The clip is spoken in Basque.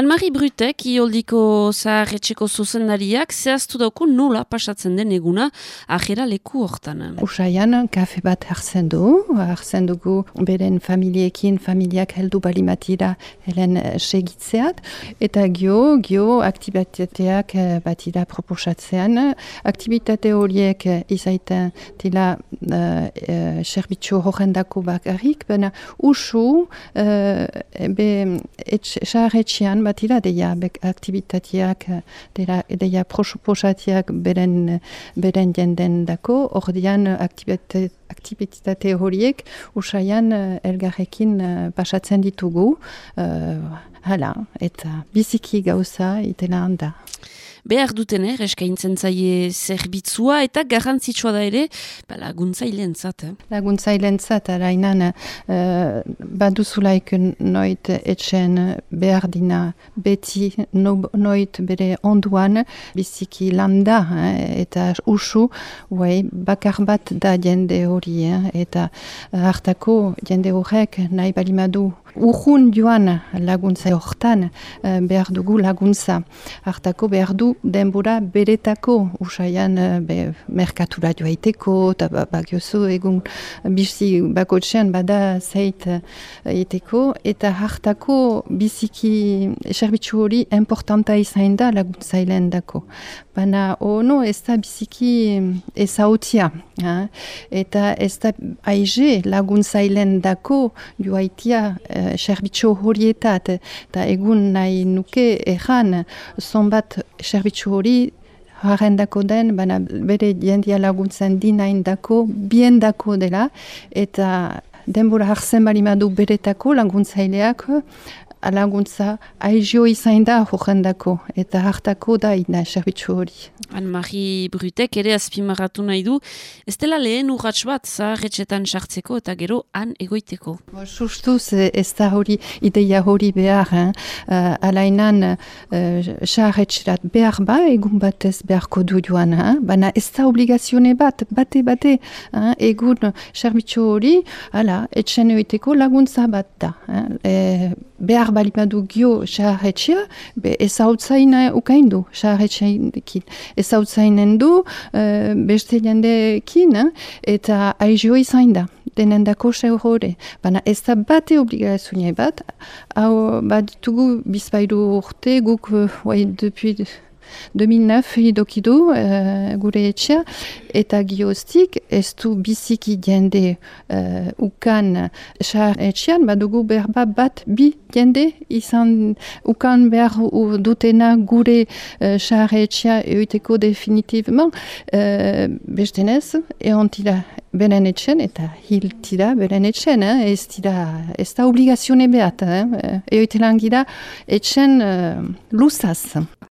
Anmari Brutek, ioldiko zaharretxeko zuzendariak, zehaztu dauku nula pasatzen den eguna ajera leku hortan. Usaian, kafe bat hartzen du, hartzen dugu beren familiekin, familiak heldu balimatira helen eh, segitzeat, eta gio, gio aktibitateak eh, batira proposatzean, aktibitate horiek eh, izaiten dila uh, uh, serbitxo horrendako bakarrik, baina usu, uh, be, etx, batira deia aktivitateak deia, deia proposatiak beren, beren jenden dako, ordean aktivitate, aktivitate horiek usaian elgarrekin pasatzen ditugu, uh, hala, eta biziki gauza itena handa behar duten er, eskaintzen zaie zerbitzua eta garrantzitsua da ere ba, laguntzailen zat. Eh? Laguntzailen zat, arainan uh, baduzulaik noit etxen behar dina beti no, noit bere onduan biziki landa eh? eta usu uai, bakar bat da jende hori eh? eta hartako jende horrek nahi balimadu Urrun joan laguntza hortan behar dugu laguntza. Hartako behar du denbora beretako usaian eh, be, merkatura joaiteko, eta ba, ba, egun bizi bakotxean bada zeit eiteko, eh, eta hartako biziki serbitzu hori importanta izan da laguntzailen dako. Baina ono ez da biziki ezautia, eta ez da aize laguntzailen dako joaitia uh, serbitzu horietat, eta egun nahi nuke erran zonbat zerbitzu hori harrendako den, baina bere jendia laguntzen dinain dako, bien dako dela, eta denbora hartzen bali madu beretako laguntzaileak, laguntza aizio izan da horrendako, eta hartako da ina zerbitzu hori. Anne-Marie Brutek ere azpimarratu nahi du, ez dela lehen urratx bat zaharretxetan sartzeko eta gero han egoiteko. Sustuz ez da hori ideia hori behar, eh? uh, alainan uh, behar ba, egun bat ez beharko du joan, eh? baina ez da obligazione bat, bate bate, eh? egun serbitxo hori, ala, etxen egoiteko laguntza bat da. Eh? E, behar balimadu gio zaharretxea, ez hau zaina ukaindu zaharretxeakin ezautzainen du uh, beste jendeekin eh? eta aizio izan da denen dako hori. Baina ez da bate obligazioa bat, hau bat dugu bizpairu urte guk, uh, depuis 2009 idokidu uh, gure etxea, eta gioztik ez du biziki jende uh, ukan xar etxean, badugu berba bat bi jende izan ukan behar dutena gure uh, etxea euteko definitivement uh, bestenez, eon tira beren etxen eta hil tira beren etxen, eh? ez, tira, ez da obligazione behat, eh? eoitelan gira etxen uh, lusaz.